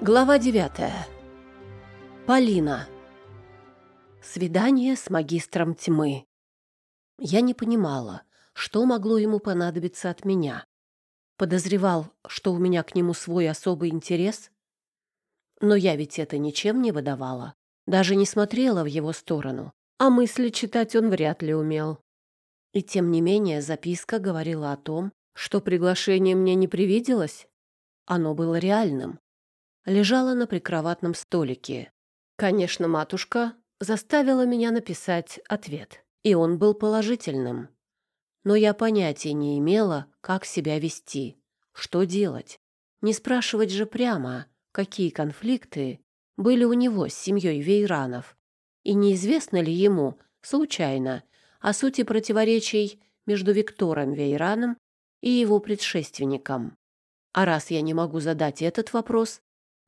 Глава девятая. Полина. Свидание с магистром тьмы. Я не понимала, что могло ему понадобиться от меня. Подозревал, что у меня к нему свой особый интерес. Но я ведь это ничем не выдавала. Даже не смотрела в его сторону. А мысли читать он вряд ли умел. И тем не менее записка говорила о том, что приглашение мне не привиделось. Оно было реальным. Лежало на прикроватном столике. Конечно, матушка заставила меня написать ответ, и он был положительным. Но я понятия не имела, как себя вести, что делать. Не спрашивать же прямо, какие конфликты были у него с семьей Вейранов, и неизвестно ли ему, случайно, о сути противоречий между Виктором Вейраном и его предшественником. А раз я не могу задать этот вопрос,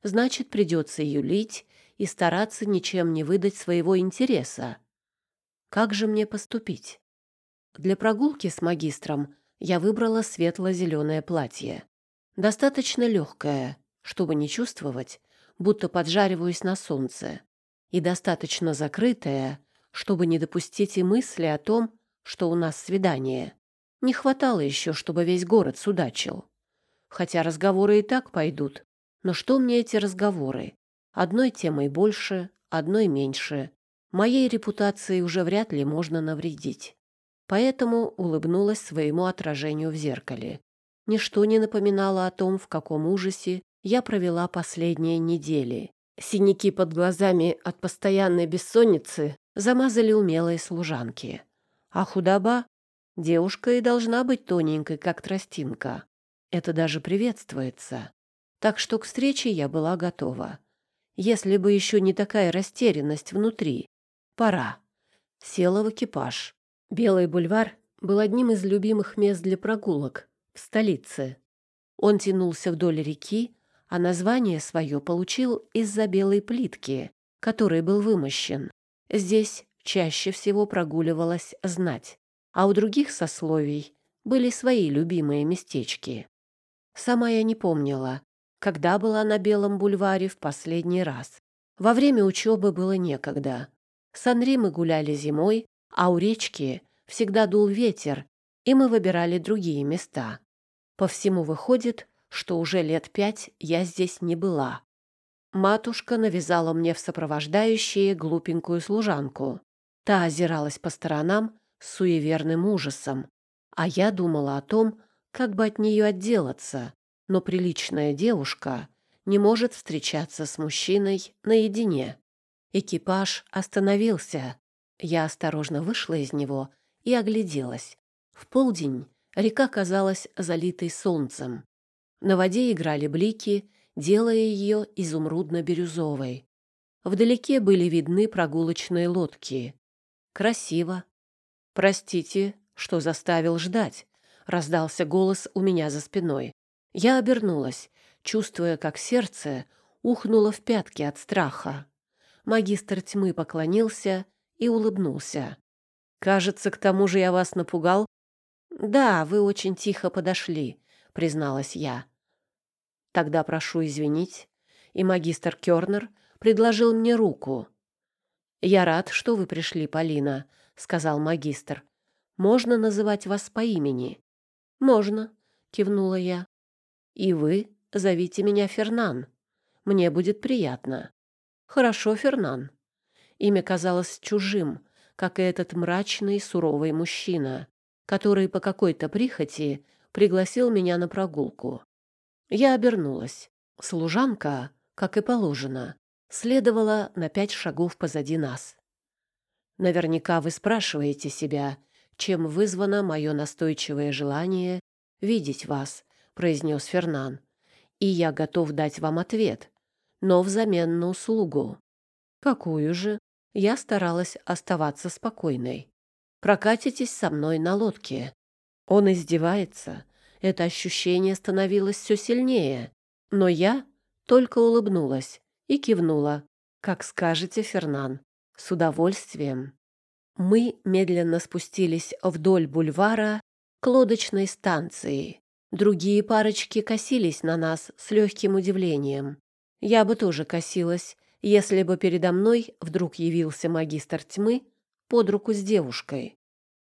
значит, придется юлить и стараться ничем не выдать своего интереса. Как же мне поступить? Для прогулки с магистром я выбрала светло-зеленое платье. Достаточно легкое, чтобы не чувствовать, будто поджариваюсь на солнце, и достаточно закрытое, чтобы не допустить и мысли о том, что у нас свидание. Не хватало еще, чтобы весь город судачил. Хотя разговоры и так пойдут. Но что мне эти разговоры? Одной темой больше, одной меньше. Моей репутации уже вряд ли можно навредить. Поэтому улыбнулась своему отражению в зеркале. Ничто не напоминало о том, в каком ужасе я провела последние недели. Синяки под глазами от постоянной бессонницы замазали умелые служанки. А худоба? Девушка и должна быть тоненькой, как тростинка. Это даже приветствуется. Так что к встрече я была готова. Если бы еще не такая растерянность внутри. Пора. Села в экипаж. Белый бульвар был одним из любимых мест для прогулок в столице. Он тянулся вдоль реки, а название свое получил из-за белой плитки, которой был вымощен. Здесь чаще всего прогуливалась знать, а у других сословий были свои любимые местечки. Сама я не помнила, когда была на Белом бульваре в последний раз. Во время учебы было некогда. С Анри мы гуляли зимой, а у речки всегда дул ветер, и мы выбирали другие места. По всему выходит, что уже лет пять я здесь не была. Матушка навязала мне в сопровождающие глупенькую служанку. Та озиралась по сторонам с суеверным ужасом, а я думала о том, как бы от нее отделаться но приличная девушка не может встречаться с мужчиной наедине. Экипаж остановился. Я осторожно вышла из него и огляделась. В полдень река казалась залитой солнцем. На воде играли блики, делая ее изумрудно-бирюзовой. Вдалеке были видны прогулочные лодки. Красиво. «Простите, что заставил ждать», — раздался голос у меня за спиной. Я обернулась, чувствуя, как сердце ухнуло в пятки от страха. Магистр тьмы поклонился и улыбнулся. «Кажется, к тому же я вас напугал?» «Да, вы очень тихо подошли», — призналась я. «Тогда прошу извинить». И магистр Кёрнер предложил мне руку. «Я рад, что вы пришли, Полина», — сказал магистр. «Можно называть вас по имени?» «Можно», — кивнула я. И вы зовите меня Фернан. Мне будет приятно. Хорошо, Фернан. Имя казалось чужим, как и этот мрачный, суровый мужчина, который по какой-то прихоти пригласил меня на прогулку. Я обернулась. Служанка, как и положено, следовала на пять шагов позади нас. Наверняка вы спрашиваете себя, чем вызвано мое настойчивое желание видеть вас — произнес Фернан. «И я готов дать вам ответ, но взамен на услугу». «Какую же?» Я старалась оставаться спокойной. «Прокатитесь со мной на лодке». Он издевается. Это ощущение становилось все сильнее. Но я только улыбнулась и кивнула. «Как скажете, Фернан. С удовольствием». Мы медленно спустились вдоль бульвара к лодочной станции. Другие парочки косились на нас с легким удивлением. Я бы тоже косилась, если бы передо мной вдруг явился магистр тьмы под руку с девушкой.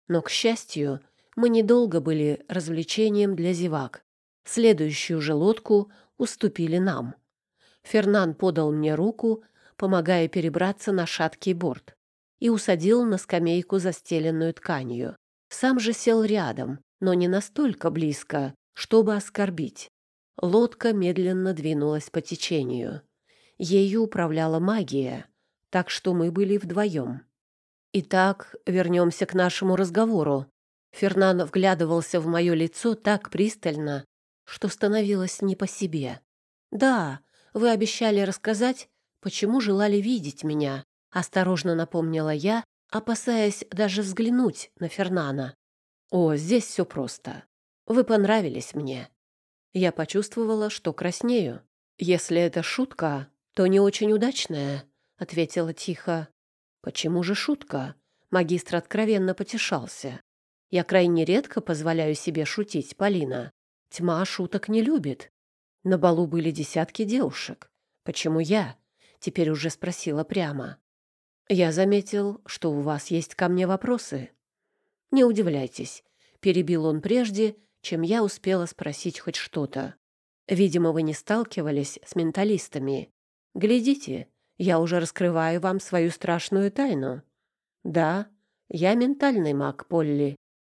Но, к счастью, мы недолго были развлечением для зевак. Следующую же лодку уступили нам. Фернан подал мне руку, помогая перебраться на шаткий борт, и усадил на скамейку, застеленную тканью. Сам же сел рядом, но не настолько близко, чтобы оскорбить. Лодка медленно двинулась по течению. Ею управляла магия, так что мы были вдвоем. Итак, вернемся к нашему разговору. Фернан вглядывался в мое лицо так пристально, что становилось не по себе. «Да, вы обещали рассказать, почему желали видеть меня», — осторожно напомнила я, опасаясь даже взглянуть на Фернана. «О, здесь все просто. Вы понравились мне». Я почувствовала, что краснею. «Если это шутка, то не очень удачная», — ответила тихо. «Почему же шутка?» Магистр откровенно потешался. «Я крайне редко позволяю себе шутить, Полина. Тьма шуток не любит. На балу были десятки девушек. Почему я?» Теперь уже спросила прямо. «Я заметил, что у вас есть ко мне вопросы». «Не удивляйтесь», — перебил он прежде, чем я успела спросить хоть что-то. «Видимо, вы не сталкивались с менталистами. Глядите, я уже раскрываю вам свою страшную тайну. Да, я ментальный маг, Полли.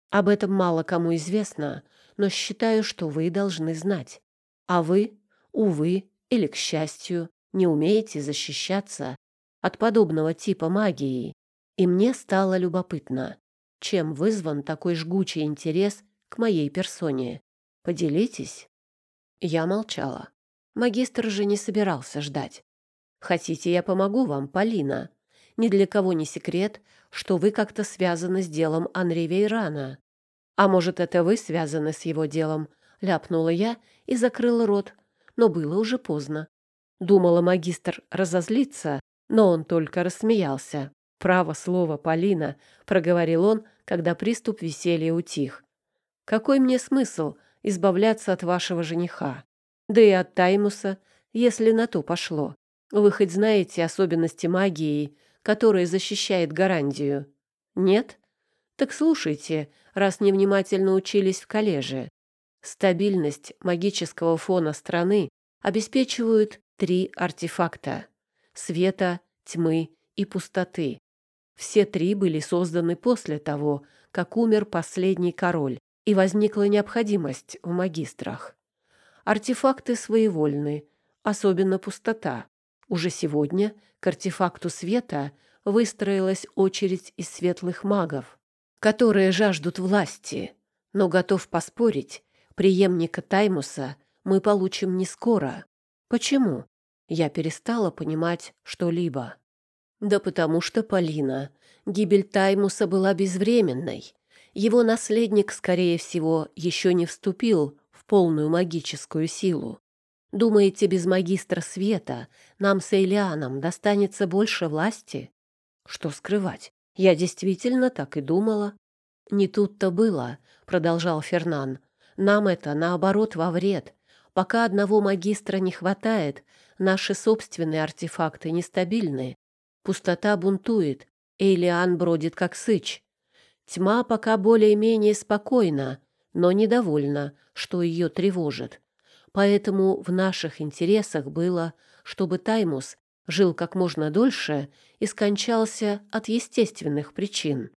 Об этом мало кому известно, но считаю, что вы должны знать. А вы, увы, или к счастью, не умеете защищаться от подобного типа магии. И мне стало любопытно, чем вызван такой жгучий интерес к моей персоне. Поделитесь? Я молчала. Магистр же не собирался ждать. Хотите, я помогу вам, Полина? Ни для кого не секрет, что вы как-то связаны с делом Анри Вейрана. А может, это вы связаны с его делом? Ляпнула я и закрыла рот, но было уже поздно. Думала, магистр разозлится, но он только рассмеялся. «Право слово, Полина», — проговорил он, когда приступ веселья утих. «Какой мне смысл избавляться от вашего жениха? Да и от Таймуса, если на то пошло. Вы хоть знаете особенности магии, которая защищает гарантию? Нет? Так слушайте, раз невнимательно учились в коллеже. Стабильность магического фона страны обеспечивают три артефакта — света, тьмы и пустоты. Все три были созданы после того, как умер последний король, и возникла необходимость в магистрах. Артефакты своевольны, особенно пустота. Уже сегодня к артефакту света выстроилась очередь из светлых магов, которые жаждут власти, но готов поспорить, преемника Таймуса мы получим не скоро. Почему? Я перестала понимать что-либо. Да потому что, Полина, гибель Таймуса была безвременной. Его наследник, скорее всего, еще не вступил в полную магическую силу. Думаете, без магистра света нам с Эйлианом достанется больше власти? Что скрывать? Я действительно так и думала. Не тут-то было, продолжал Фернан. Нам это, наоборот, во вред. Пока одного магистра не хватает, наши собственные артефакты нестабильны. Пустота бунтует, Эйлиан бродит как сыч. Тьма пока более-менее спокойна, но недовольна, что ее тревожит. Поэтому в наших интересах было, чтобы Таймус жил как можно дольше и скончался от естественных причин.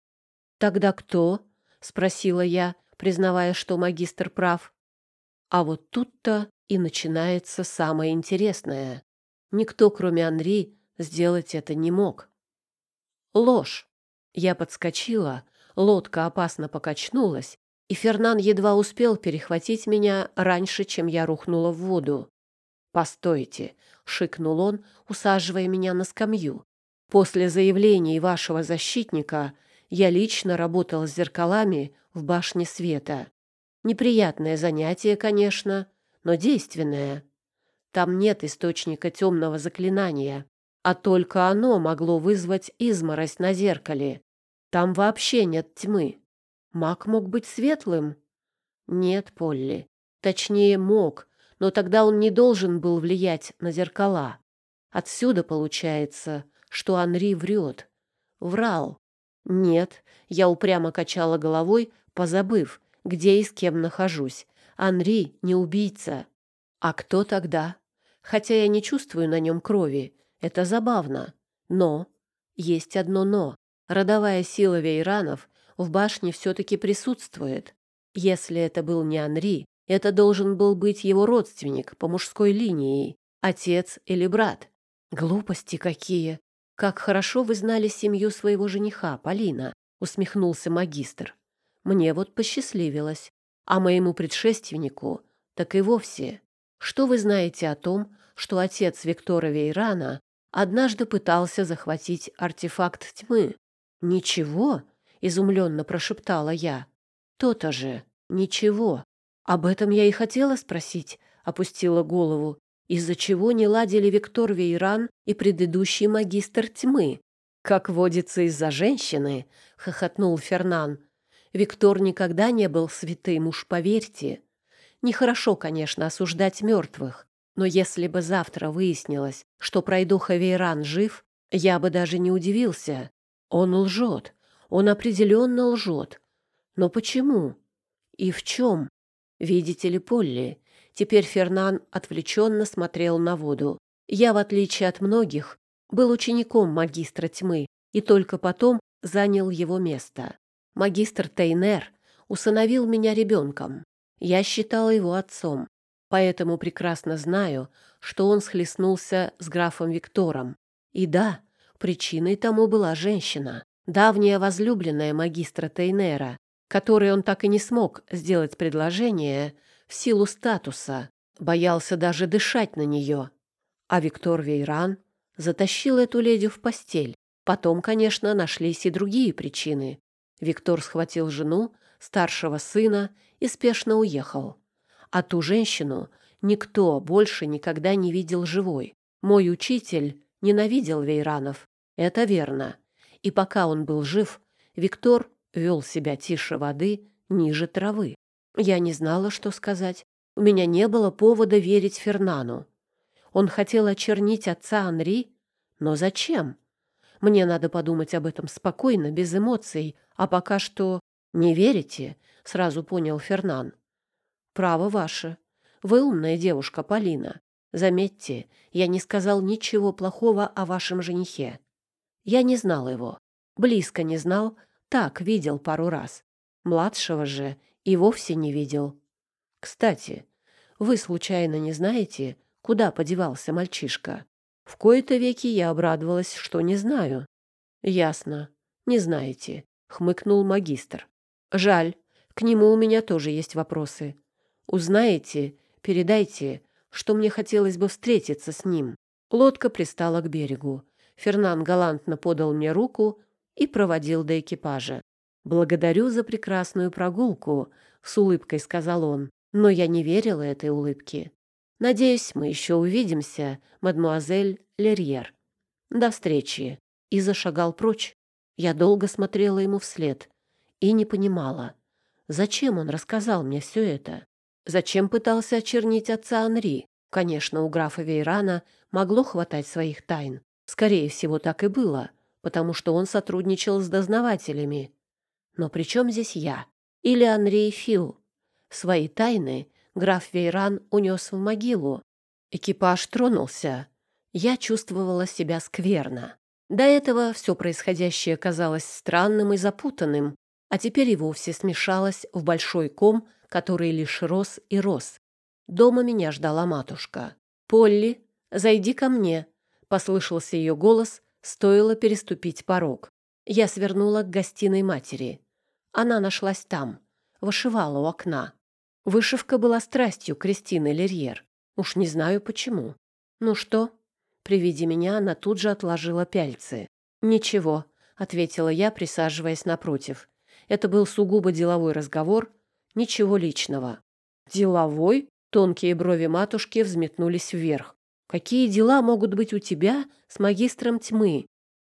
«Тогда кто?» — спросила я, признавая, что магистр прав. А вот тут-то и начинается самое интересное. Никто, кроме Анри, сделать это не мог. Ложь. Я подскочила, лодка опасно покачнулась, и Фернан едва успел перехватить меня раньше, чем я рухнула в воду. «Постойте», — шикнул он, усаживая меня на скамью. «После заявлений вашего защитника я лично работал с зеркалами в башне света. Неприятное занятие, конечно, но действенное. Там нет источника темного заклинания, а только оно могло вызвать изморозь на зеркале. Там вообще нет тьмы. Маг мог быть светлым? Нет, Полли. Точнее, мог, но тогда он не должен был влиять на зеркала. Отсюда получается, что Анри врет. Врал. Нет, я упрямо качала головой, позабыв, где и с кем нахожусь. Анри не убийца. А кто тогда? Хотя я не чувствую на нем крови. Это забавно. Но есть одно «но». Родовая сила Вейранов в башне все-таки присутствует. Если это был не Анри, это должен был быть его родственник по мужской линии, отец или брат. Глупости какие! Как хорошо вы знали семью своего жениха, Полина, усмехнулся магистр. Мне вот посчастливилось, а моему предшественнику так и вовсе. Что вы знаете о том, что отец Виктора Вейрана однажды пытался захватить артефакт тьмы? Ничего, изумленно прошептала я. То-то же, ничего. Об этом я и хотела спросить, опустила голову. Из-за чего не ладили Виктор Вейран и предыдущий магистр тьмы? Как водится из-за женщины, хохотнул Фернан. Виктор никогда не был святым, уж поверьте. Нехорошо, конечно, осуждать мертвых, но если бы завтра выяснилось, что пройдуха Вейран жив, я бы даже не удивился. Он лжет. Он определенно лжет. Но почему? И в чем? Видите ли, Полли, теперь Фернан отвлеченно смотрел на воду. Я, в отличие от многих, был учеником магистра тьмы и только потом занял его место. Магистр Тейнер усыновил меня ребенком. Я считала его отцом, поэтому прекрасно знаю, что он схлестнулся с графом Виктором. И да, причиной тому была женщина, давняя возлюбленная магистра Тейнера, которой он так и не смог сделать предложение в силу статуса, боялся даже дышать на нее. А Виктор Вейран затащил эту леди в постель. Потом, конечно, нашлись и другие причины. Виктор схватил жену, старшего сына и спешно уехал. А ту женщину никто больше никогда не видел живой. Мой учитель ненавидел Вейранов, это верно. И пока он был жив, Виктор вел себя тише воды, ниже травы. Я не знала, что сказать. У меня не было повода верить Фернану. Он хотел очернить отца Анри, но зачем? Мне надо подумать об этом спокойно, без эмоций, а пока что... Не верите? Сразу понял Фернан. Право ваше. Вы умная девушка, Полина. Заметьте, я не сказал ничего плохого о вашем женихе. Я не знал его. Близко не знал, так видел пару раз. Младшего же и вовсе не видел. Кстати, вы случайно не знаете, куда подевался мальчишка? В кои-то веки я обрадовалась, что не знаю. Ясно, не знаете, хмыкнул магистр. Жаль, к нему у меня тоже есть вопросы. Узнаете, передайте, что мне хотелось бы встретиться с ним. Лодка пристала к берегу. Фернан галантно подал мне руку и проводил до экипажа. «Благодарю за прекрасную прогулку», — с улыбкой сказал он, но я не верила этой улыбке. «Надеюсь, мы еще увидимся, мадмуазель Лерьер. До встречи». И зашагал прочь. Я долго смотрела ему вслед и не понимала, зачем он рассказал мне все это. Зачем пытался очернить отца Анри? Конечно, у графа Вейрана могло хватать своих тайн. Скорее всего, так и было — потому что он сотрудничал с дознавателями. Но при чем здесь я? Или Андрей Фил? Свои тайны граф Вейран унес в могилу. Экипаж тронулся. Я чувствовала себя скверно. До этого все происходящее казалось странным и запутанным, а теперь и вовсе смешалось в большой ком, который лишь рос и рос. Дома меня ждала матушка. «Полли, зайди ко мне», — послышался ее голос, Стоило переступить порог. Я свернула к гостиной матери. Она нашлась там, вышивала у окна. Вышивка была страстью Кристины Лерьер. Уж не знаю почему. «Ну что?» При виде меня она тут же отложила пяльцы. «Ничего», — ответила я, присаживаясь напротив. Это был сугубо деловой разговор, ничего личного. «Деловой?» Тонкие брови матушки взметнулись вверх. Какие дела могут быть у тебя с магистром тьмы?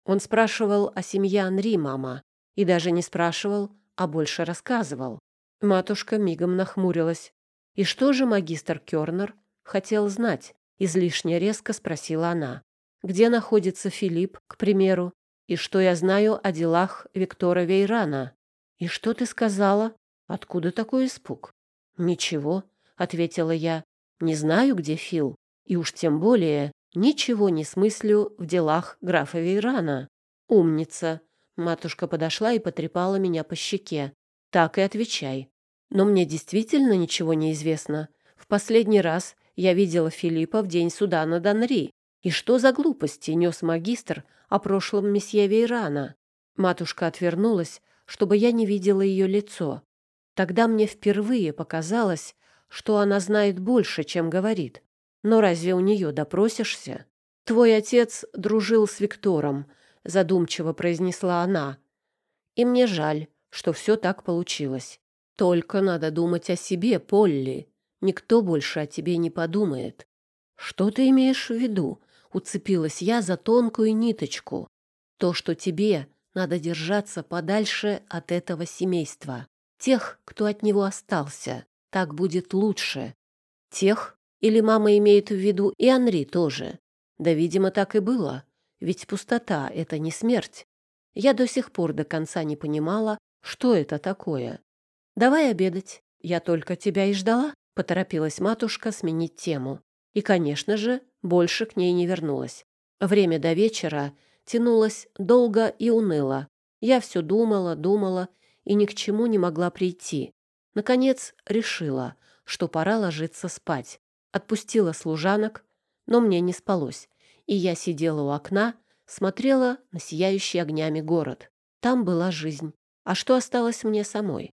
Он спрашивал о семье Анри, мама, и даже не спрашивал, а больше рассказывал. Матушка мигом нахмурилась. И что же магистр Кёрнер? хотел знать, излишне резко спросила она. Где находится Филипп, к примеру, и что я знаю о делах Виктора Вейрана? И что ты сказала? Откуда такой испуг? Ничего, ответила я. Не знаю, где Фил, и уж тем более ничего не смыслю в делах графа Вейрана. Умница. Матушка подошла и потрепала меня по щеке. Так и отвечай. Но мне действительно ничего не известно. В последний раз я видела Филиппа в день суда над Анри. И что за глупости нес магистр о прошлом месье Вейрана? Матушка отвернулась, чтобы я не видела ее лицо. Тогда мне впервые показалось, что она знает больше, чем говорит. Но разве у нее допросишься? Твой отец дружил с Виктором, задумчиво произнесла она. И мне жаль, что все так получилось. Только надо думать о себе, Полли. Никто больше о тебе не подумает. Что ты имеешь в виду? Уцепилась я за тонкую ниточку. То, что тебе надо держаться подальше от этого семейства. Тех, кто от него остался. Так будет лучше. Тех? Или мама имеет в виду и Анри тоже? Да, видимо, так и было. Ведь пустота — это не смерть. Я до сих пор до конца не понимала, что это такое. «Давай обедать. Я только тебя и ждала», — поторопилась матушка сменить тему. И, конечно же, больше к ней не вернулась. Время до вечера тянулось долго и уныло. Я все думала, думала и ни к чему не могла прийти. Наконец решила, что пора ложиться спать. Отпустила служанок, но мне не спалось, и я сидела у окна, смотрела на сияющий огнями город. Там была жизнь. А что осталось мне самой?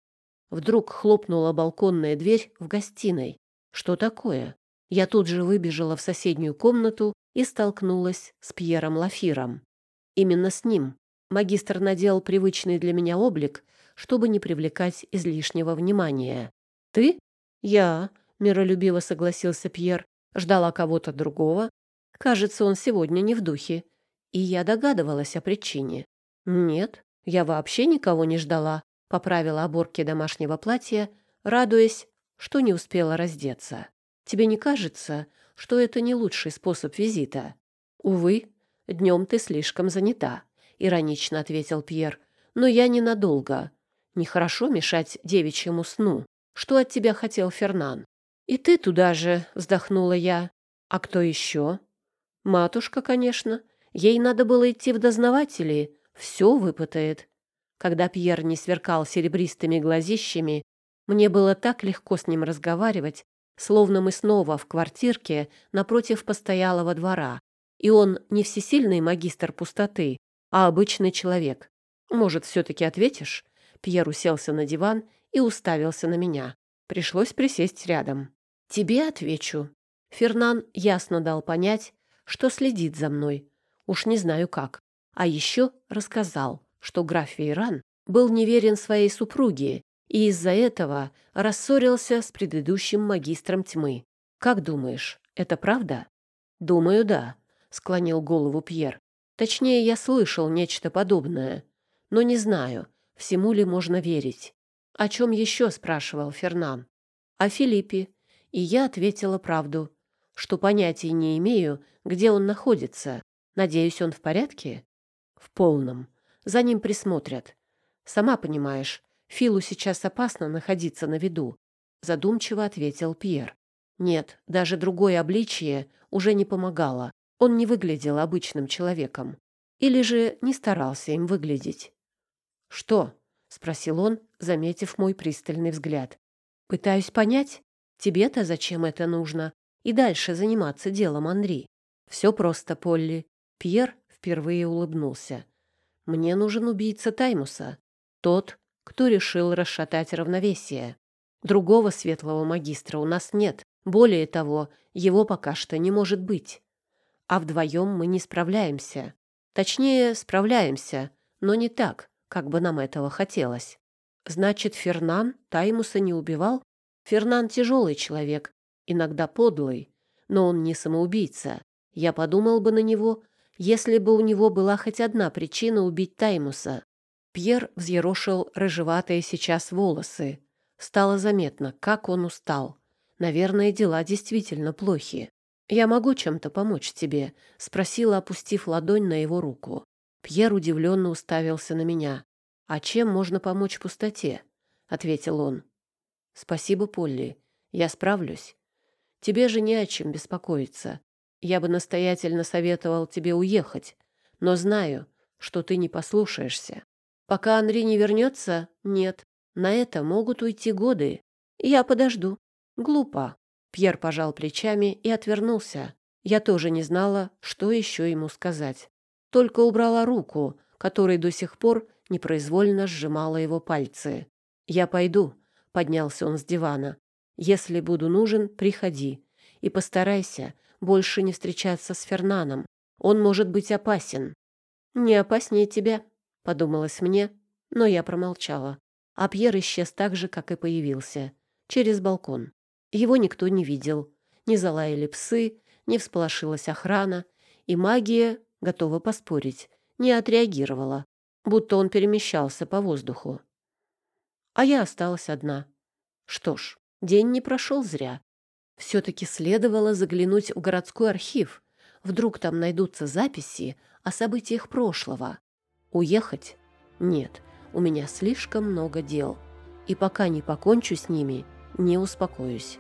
Вдруг хлопнула балконная дверь в гостиной. Что такое? Я тут же выбежала в соседнюю комнату и столкнулась с Пьером Лафиром. Именно с ним магистр надел привычный для меня облик, чтобы не привлекать излишнего внимания. «Ты?» «Я», — миролюбиво согласился Пьер, ждала кого-то другого. Кажется, он сегодня не в духе. И я догадывалась о причине. «Нет, я вообще никого не ждала», — поправила оборки домашнего платья, радуясь, что не успела раздеться. Тебе не кажется, что это не лучший способ визита? Увы, днем ты слишком занята, иронично ответил Пьер. Но я ненадолго. Нехорошо мешать девичьему сну. Что от тебя хотел Фернан? И ты туда же, вздохнула я. А кто еще? Матушка, конечно. Ей надо было идти в дознаватели. Все выпытает. Когда Пьер не сверкал серебристыми глазищами, мне было так легко с ним разговаривать, словно мы снова в квартирке напротив постоялого двора, и он не всесильный магистр пустоты, а обычный человек. Может, все-таки ответишь? Пьер уселся на диван и уставился на меня. Пришлось присесть рядом. Тебе отвечу. Фернан ясно дал понять, что следит за мной. Уж не знаю как. А еще рассказал, что граф Вейран был неверен своей супруге и из-за этого рассорился с предыдущим магистром тьмы. Как думаешь, это правда? Думаю, да, склонил голову Пьер. Точнее, я слышал нечто подобное, но не знаю, всему ли можно верить. О чем еще спрашивал Фернан? О Филиппе. И я ответила правду, что понятия не имею, где он находится. Надеюсь, он в порядке? В полном. За ним присмотрят. Сама понимаешь, Филу сейчас опасно находиться на виду, задумчиво ответил Пьер. Нет, даже другое обличие уже не помогало. Он не выглядел обычным человеком. Или же не старался им выглядеть. «Что?» — спросил он, заметив мой пристальный взгляд. «Пытаюсь понять, тебе-то зачем это нужно, и дальше заниматься делом Анри. Все просто, Полли». Пьер впервые улыбнулся. «Мне нужен убийца Таймуса. Тот, кто решил расшатать равновесие. Другого светлого магистра у нас нет. Более того, его пока что не может быть. А вдвоем мы не справляемся. Точнее, справляемся, но не так, как бы нам этого хотелось. Значит, Фернан Таймуса не убивал? Фернан тяжелый человек, иногда подлый, но он не самоубийца. Я подумал бы на него, если бы у него была хоть одна причина убить Таймуса. Пьер взъерошил рыжеватые сейчас волосы. Стало заметно, как он устал. Наверное, дела действительно плохи. «Я могу чем-то помочь тебе?» — спросила, опустив ладонь на его руку. Пьер удивленно уставился на меня. «А чем можно помочь пустоте?» — ответил он. «Спасибо, Полли. Я справлюсь. Тебе же не о чем беспокоиться. Я бы настоятельно советовал тебе уехать, но знаю, что ты не послушаешься. Пока Анри не вернется, нет. На это могут уйти годы. Я подожду. Глупо. Пьер пожал плечами и отвернулся. Я тоже не знала, что еще ему сказать. Только убрала руку, которой до сих пор непроизвольно сжимала его пальцы. «Я пойду», — поднялся он с дивана. «Если буду нужен, приходи. И постарайся больше не встречаться с Фернаном. Он может быть опасен». «Не опаснее тебя», — подумалось мне, но я промолчала. А Пьер исчез так же, как и появился, через балкон. Его никто не видел. Не залаяли псы, не всполошилась охрана, и магия, готова поспорить, не отреагировала, будто он перемещался по воздуху. А я осталась одна. Что ж, день не прошел зря. Все-таки следовало заглянуть в городской архив. Вдруг там найдутся записи о событиях прошлого. Уехать? Нет, у меня слишком много дел. И пока не покончу с ними, не успокоюсь.